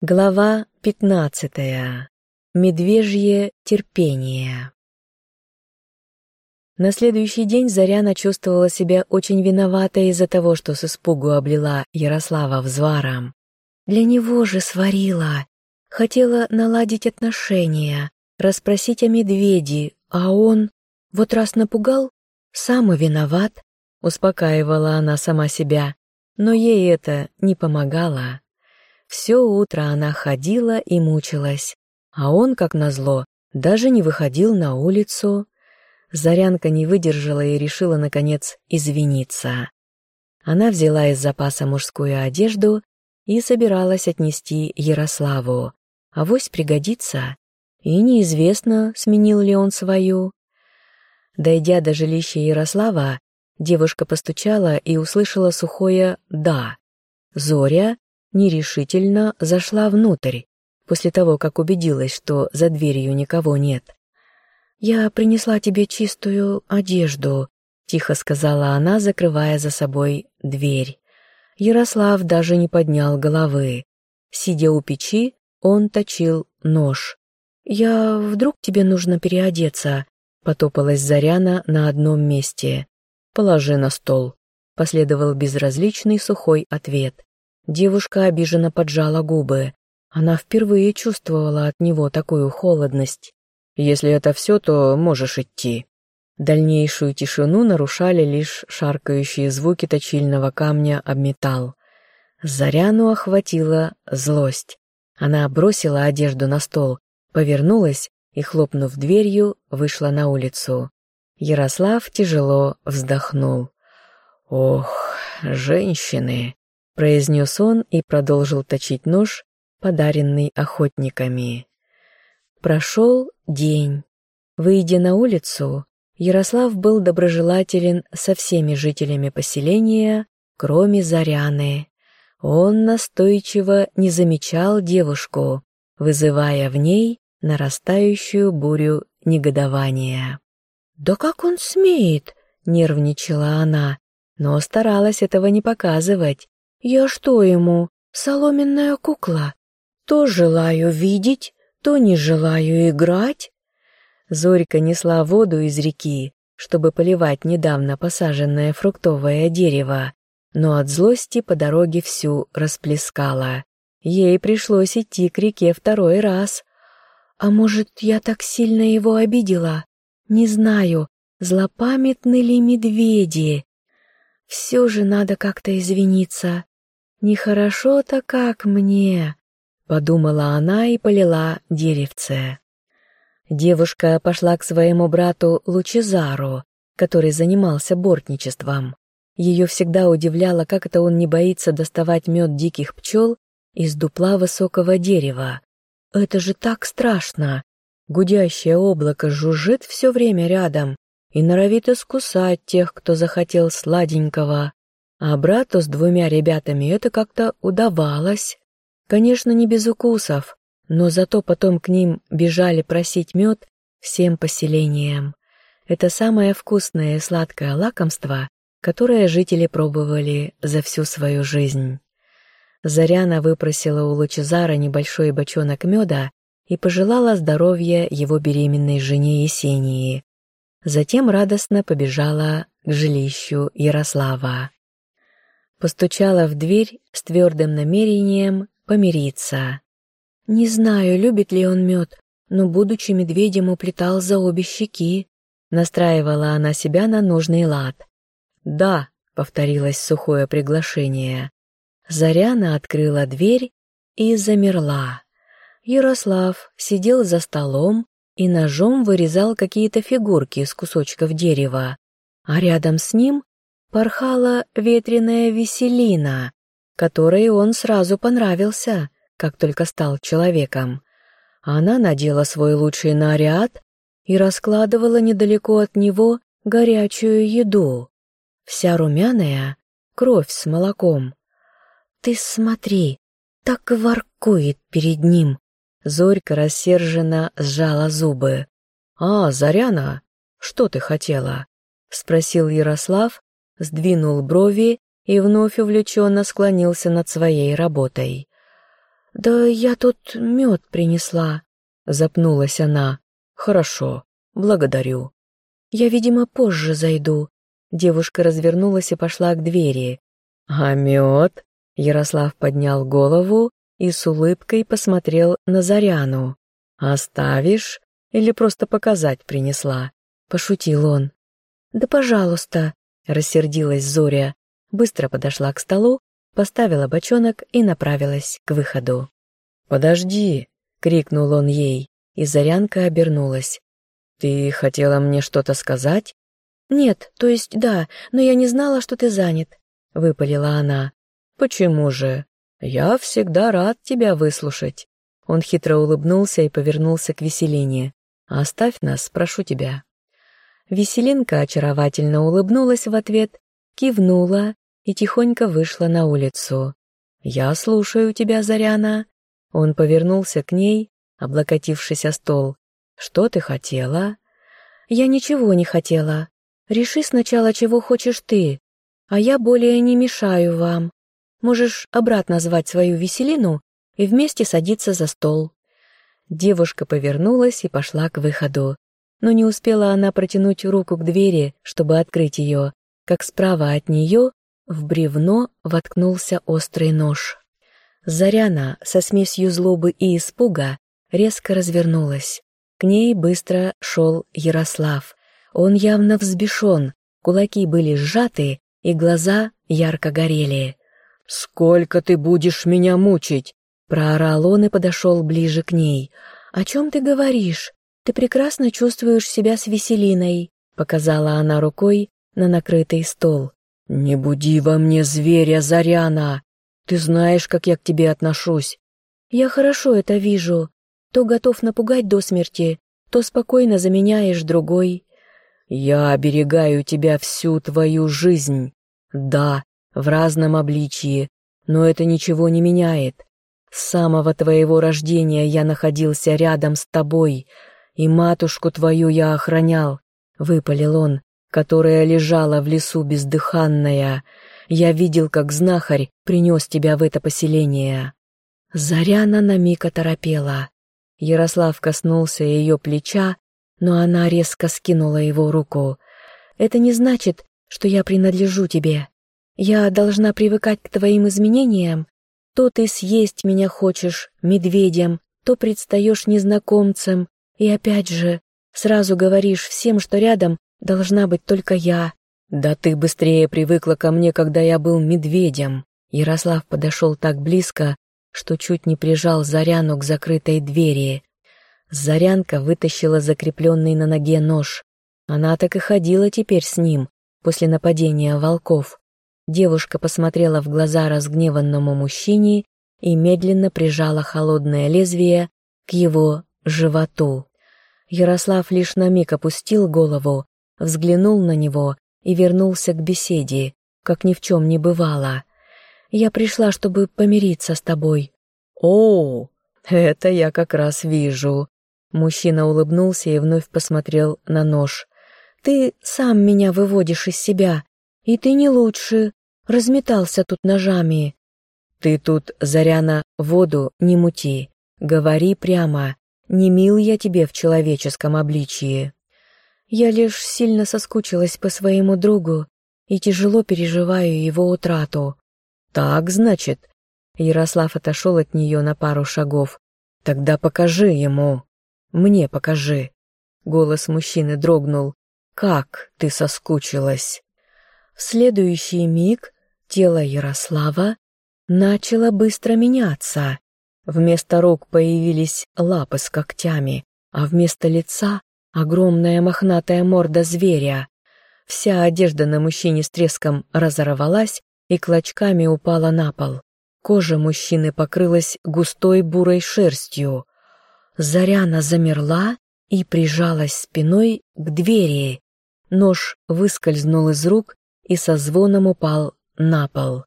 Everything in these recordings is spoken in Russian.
Глава пятнадцатая. Медвежье терпение. На следующий день Заряна чувствовала себя очень виноватой из-за того, что с испугу облила Ярослава взваром. Для него же сварила. Хотела наладить отношения, расспросить о медведе, а он, вот раз напугал, сам и виноват, успокаивала она сама себя, но ей это не помогало. Все утро она ходила и мучилась, а он, как назло, даже не выходил на улицу. Зарянка не выдержала и решила, наконец, извиниться. Она взяла из запаса мужскую одежду и собиралась отнести Ярославу. Авось пригодится, и неизвестно, сменил ли он свою. Дойдя до жилища Ярослава, девушка постучала и услышала сухое «да». Зоря, нерешительно зашла внутрь, после того, как убедилась, что за дверью никого нет. «Я принесла тебе чистую одежду», — тихо сказала она, закрывая за собой дверь. Ярослав даже не поднял головы. Сидя у печи, он точил нож. «Я... вдруг тебе нужно переодеться?» — потопалась Заряна на одном месте. «Положи на стол», — последовал безразличный сухой ответ. Девушка обиженно поджала губы. Она впервые чувствовала от него такую холодность. «Если это все, то можешь идти». Дальнейшую тишину нарушали лишь шаркающие звуки точильного камня об металл. Заряну охватила злость. Она бросила одежду на стол, повернулась и, хлопнув дверью, вышла на улицу. Ярослав тяжело вздохнул. «Ох, женщины!» Произнес он и продолжил точить нож, подаренный охотниками. Прошел день. Выйдя на улицу, Ярослав был доброжелателен со всеми жителями поселения, кроме Заряны. Он настойчиво не замечал девушку, вызывая в ней нарастающую бурю негодования. «Да как он смеет?» — нервничала она, но старалась этого не показывать, я что ему, соломенная кукла? То желаю видеть, то не желаю играть. Зорька несла воду из реки, чтобы поливать недавно посаженное фруктовое дерево, но от злости по дороге всю расплескала. Ей пришлось идти к реке второй раз. А может, я так сильно его обидела? Не знаю, злопамятны ли медведи. Все же надо как-то извиниться. «Нехорошо-то как мне», — подумала она и полила деревце. Девушка пошла к своему брату Лучезару, который занимался бортничеством. Ее всегда удивляло, как это он не боится доставать мед диких пчел из дупла высокого дерева. Это же так страшно! Гудящее облако жужжит все время рядом и норовит искусать тех, кто захотел сладенького. А брату с двумя ребятами это как-то удавалось. Конечно, не без укусов, но зато потом к ним бежали просить мед всем поселениям. Это самое вкусное и сладкое лакомство, которое жители пробовали за всю свою жизнь. Заряна выпросила у Лучезара небольшой бочонок меда и пожелала здоровья его беременной жене Есении. Затем радостно побежала к жилищу Ярослава постучала в дверь с твердым намерением помириться. Не знаю, любит ли он мед, но, будучи медведем, уплетал за обе щеки. Настраивала она себя на нужный лад. «Да», — повторилось сухое приглашение. Заряна открыла дверь и замерла. Ярослав сидел за столом и ножом вырезал какие-то фигурки из кусочков дерева, а рядом с ним порхала ветреная веселина, которой он сразу понравился, как только стал человеком. Она надела свой лучший наряд и раскладывала недалеко от него горячую еду. Вся румяная, кровь с молоком. «Ты смотри, так воркует перед ним!» Зорька рассерженно сжала зубы. «А, Заряна, что ты хотела?» — спросил Ярослав, сдвинул брови и вновь увлеченно склонился над своей работой. «Да я тут мед принесла», — запнулась она. «Хорошо, благодарю». «Я, видимо, позже зайду». Девушка развернулась и пошла к двери. «А мед?» Ярослав поднял голову и с улыбкой посмотрел на Заряну. «Оставишь или просто показать принесла?» — пошутил он. «Да пожалуйста», — рассердилась Зоря, быстро подошла к столу, поставила бочонок и направилась к выходу. «Подожди!» — крикнул он ей, и Зарянка обернулась. «Ты хотела мне что-то сказать?» «Нет, то есть да, но я не знала, что ты занят», — выпалила она. «Почему же? Я всегда рад тебя выслушать». Он хитро улыбнулся и повернулся к Веселине. «Оставь нас, прошу тебя». Веселинка очаровательно улыбнулась в ответ, кивнула и тихонько вышла на улицу. «Я слушаю тебя, Заряна». Он повернулся к ней, облокотившись о стол. «Что ты хотела?» «Я ничего не хотела. Реши сначала, чего хочешь ты, а я более не мешаю вам. Можешь обратно звать свою Веселину и вместе садиться за стол». Девушка повернулась и пошла к выходу. Но не успела она протянуть руку к двери, чтобы открыть ее, как справа от нее в бревно воткнулся острый нож. Заряна со смесью злобы и испуга резко развернулась. К ней быстро шел Ярослав. Он явно взбешен, кулаки были сжаты, и глаза ярко горели. «Сколько ты будешь меня мучить?» Проорал он и подошел ближе к ней. «О чем ты говоришь? Ты прекрасно чувствуешь себя с Веселиной», показала она рукой на накрытый стол. «Не буди во мне зверя, Заряна! Ты знаешь, как я к тебе отношусь!» «Я хорошо это вижу. То готов напугать до смерти, то спокойно заменяешь другой». «Я оберегаю тебя всю твою жизнь. Да, в разном обличии, но это ничего не меняет. С самого твоего рождения я находился рядом с тобой, и матушку твою я охранял», — выпалил он которая лежала в лесу бездыханная. Я видел, как знахарь принес тебя в это поселение». Заряна на миг оторопела. Ярослав коснулся ее плеча, но она резко скинула его руку. «Это не значит, что я принадлежу тебе. Я должна привыкать к твоим изменениям. То ты съесть меня хочешь медведем, то предстаешь незнакомцем, и опять же, сразу говоришь всем, что рядом Должна быть только я. Да ты быстрее привыкла ко мне, когда я был медведем. Ярослав подошел так близко, что чуть не прижал Заряну к закрытой двери. Зарянка вытащила закрепленный на ноге нож. Она так и ходила теперь с ним, после нападения волков. Девушка посмотрела в глаза разгневанному мужчине и медленно прижала холодное лезвие к его животу. Ярослав лишь на миг опустил голову, взглянул на него и вернулся к беседе, как ни в чем не бывало. «Я пришла, чтобы помириться с тобой». «О, это я как раз вижу». Мужчина улыбнулся и вновь посмотрел на нож. «Ты сам меня выводишь из себя, и ты не лучше. Разметался тут ножами». «Ты тут, Заряна, воду не мути. Говори прямо. Не мил я тебе в человеческом обличии». Я лишь сильно соскучилась по своему другу и тяжело переживаю его утрату. Так, значит? Ярослав отошел от нее на пару шагов. Тогда покажи ему. Мне покажи. Голос мужчины дрогнул. Как ты соскучилась? В следующий миг тело Ярослава начало быстро меняться. Вместо рук появились лапы с когтями, а вместо лица Огромная мохнатая морда зверя. Вся одежда на мужчине с треском разорвалась и клочками упала на пол. Кожа мужчины покрылась густой бурой шерстью. Заряна замерла и прижалась спиной к двери. Нож выскользнул из рук и со звоном упал на пол.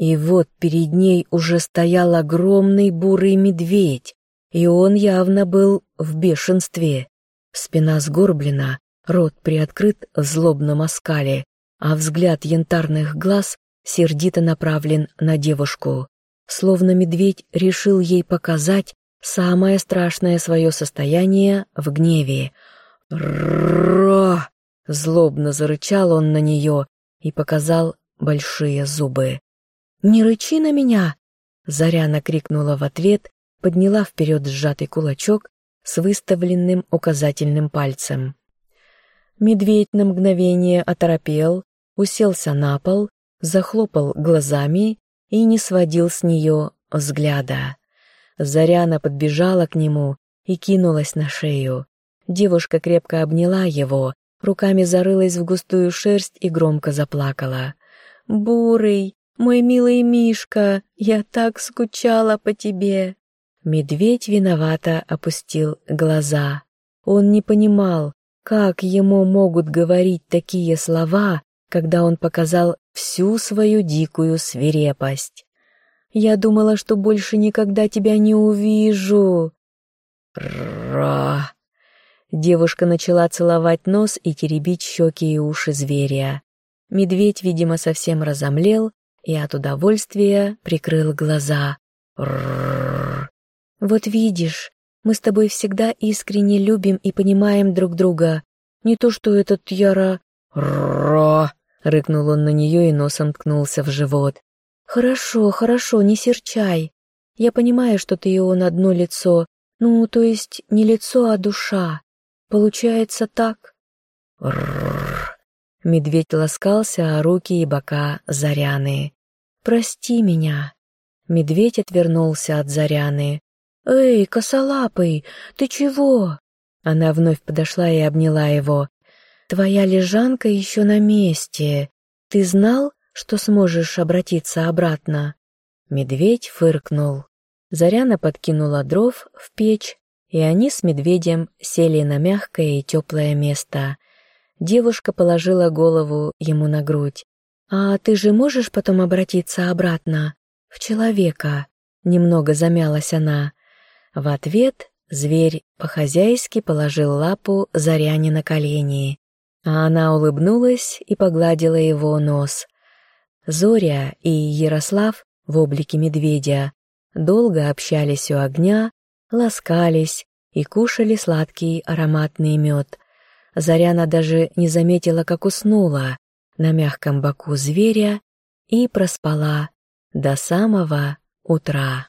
И вот перед ней уже стоял огромный бурый медведь, и он явно был в бешенстве. Спина сгорблена, рот приоткрыт в злобном оскале, а взгляд янтарных глаз сердито направлен на девушку. словно медведь решил ей показать самое страшное свое состояние в гневе. «Ра!» — злобно зарычал он на нее и показал большие зубы. «Не рычи на меня!» Заряна крикнула в ответ, подняла вперед сжатый кулачок с выставленным указательным пальцем. Медведь на мгновение оторопел, уселся на пол, захлопал глазами и не сводил с нее взгляда. Заряна подбежала к нему и кинулась на шею. Девушка крепко обняла его, руками зарылась в густую шерсть и громко заплакала. «Бурый, мой милый Мишка, я так скучала по тебе!» Медведь виновато опустил глаза. Он не понимал, как ему могут говорить такие слова, когда он показал всю свою дикую свирепость. «Я думала, что больше никогда тебя не увижу!» «Ра!» Девушка начала целовать нос и теребить щеки и уши зверя. Медведь, видимо, совсем разомлел и от удовольствия прикрыл глаза. «Рррр!» «Вот видишь, мы с тобой всегда искренне любим и понимаем друг друга. Не то что этот Яра...» «Ра!» — рыкнул он на нее и носом ткнулся в живот. «Хорошо, хорошо, не серчай. Я понимаю, что ты и он одно лицо. Ну, то есть не лицо, а душа. Получается так?» «Рррр!» Медведь ласкался о руки и бока Заряны. «Прости меня». Медведь отвернулся от Заряны. «Эй, косолапый, ты чего?» Она вновь подошла и обняла его. «Твоя лежанка еще на месте. Ты знал, что сможешь обратиться обратно?» Медведь фыркнул. Заряна подкинула дров в печь, и они с медведем сели на мягкое и теплое место. Девушка положила голову ему на грудь. «А ты же можешь потом обратиться обратно? В человека?» Немного замялась она. В ответ зверь по-хозяйски положил лапу Заряне на колени, а она улыбнулась и погладила его нос. Зоря и Ярослав в облике медведя долго общались у огня, ласкались и кушали сладкий ароматный мед. Заряна даже не заметила, как уснула на мягком боку зверя и проспала до самого утра.